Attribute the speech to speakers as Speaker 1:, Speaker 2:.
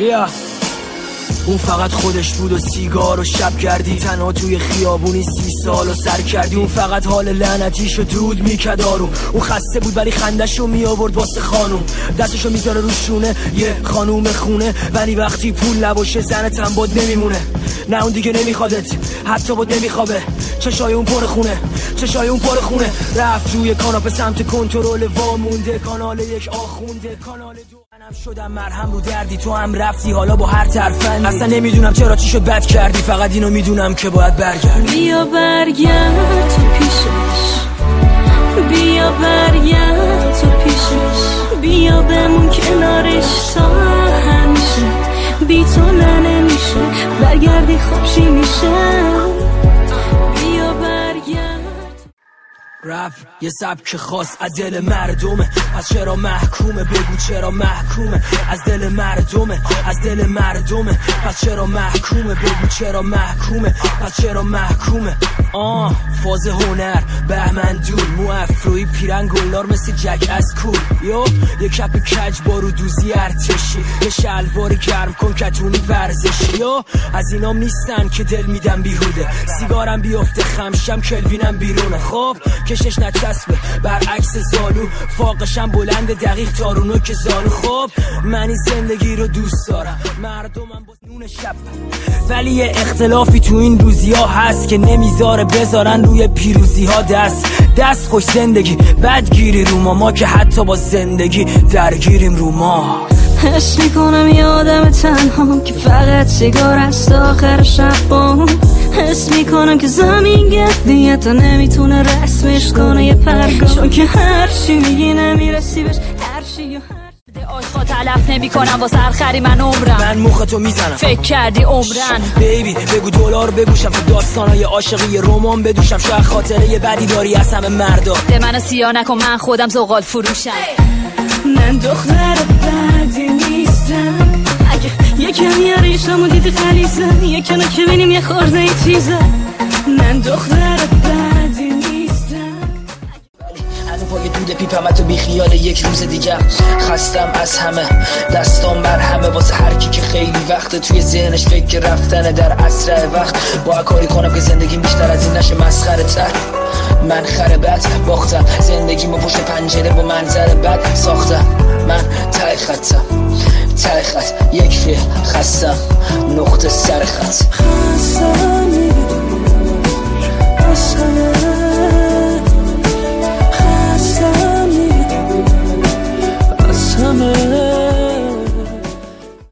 Speaker 1: بیا. اون فقط خودش بود و سیگار و شب کردی. تنها توی خیابونی سی سال و سر کردی. اون فقط حال لعنتیشو دود میکدارو اون خسته بود ولی خندشو می آورد واسه خانوم. دستشو می‌ذاره رو شونه یه خانوم خونه. ولی وقتی پول نباشه زن بود نمیمونه. نه اون دیگه نمیخوادت حتی بود نمیخوابه. چشای اون پر خونه. چشای اون پر خونه. رفت روی کاناپه سمت کنترل وامونده کانال یک آخونده. کانال دو. منم شدم مرهم رو دردی. تو هم رفتی. حالا با هر ترفندی اصلا نمی‌دونم چرا چی شد بد کردی. فقط اینو می‌دونم که باید برگردی.
Speaker 2: بیا برگرد تو پیشش. بیا برگرد تو پیشش. بیا بمون کنارش تا برگردی خوبشی میشه؟ بیا برگرد.
Speaker 1: رفت یه سبک خاص از دل مردمه. پس چرا محکومه؟ بگو چرا محکومه. از دل مردمه از دل مردمه. پس چرا محکومه؟ بگو چرا محکومه. پس چرا محکومه؟ آه فاز هنر بهمن دور مو افروی پیرن گلدار مثل جک از کول یو یه کپ کج بارو دوزی ارتشی. یه شلوار گرم کن کتونی ورزشی. یو از اینام نیستن که دل میدم بیهوده. سیگارم بیفته خمشم کلوینم بیرونه. خب کشش نچسبه. برعکس زالو فاقشم بلند دقیق تارونو که زالو خب منی زندگی رو دوست دارم. مردمم نون شب. ولی یه اختلافی تو این روزی ها هست که نمی‌ذاره بذارن روی پیروزی ها دست. دست خوش زندگی بدگیری رو ما. ما که حتی با زندگی درگیریم رو ما.
Speaker 2: حس می‌کنم یه آدم تنها که فقط سیگار است آخر شب با حس می‌کنم که زمین گردیه تا نمی‌تونه رسمش کنه یه پرگاه چون که هر چی میگی نمی‌رسی بهش.
Speaker 3: عشقا تلف نمی کنم واسه هر خری من عمرم.
Speaker 1: من مختو می‌زنم.
Speaker 3: فکر کردی عمرن.
Speaker 1: بیبی بگو دلار بگوشم تو داستانای عاشقی. رمان بدوشم. شاید خاطره یه بدی داری از همه مردا.
Speaker 3: ده منو سیاه نکن من خودم زغال فروشم.
Speaker 2: من دختر بدی نیستم. اگه یه کمی ریشم و دیدی خلیزم یه کنه که بینیم یه خورده ای چیزه من دختر
Speaker 4: پیپم تو بی خیال یک روز دیگه خستم از همه. دستام بر همه واسه هر کی که خیلی وقت توی ذهنش فکر رفتن در اسرع وقت. با کاری کنم که زندگی بیشتر از این نشه. مسخره تر. من خربت باختم. زندگی ما پشت پنجره با منظر بد ساختم. من تای خطم. تای خط. یک فیل خستم. نقطه سر خط.
Speaker 2: خستم.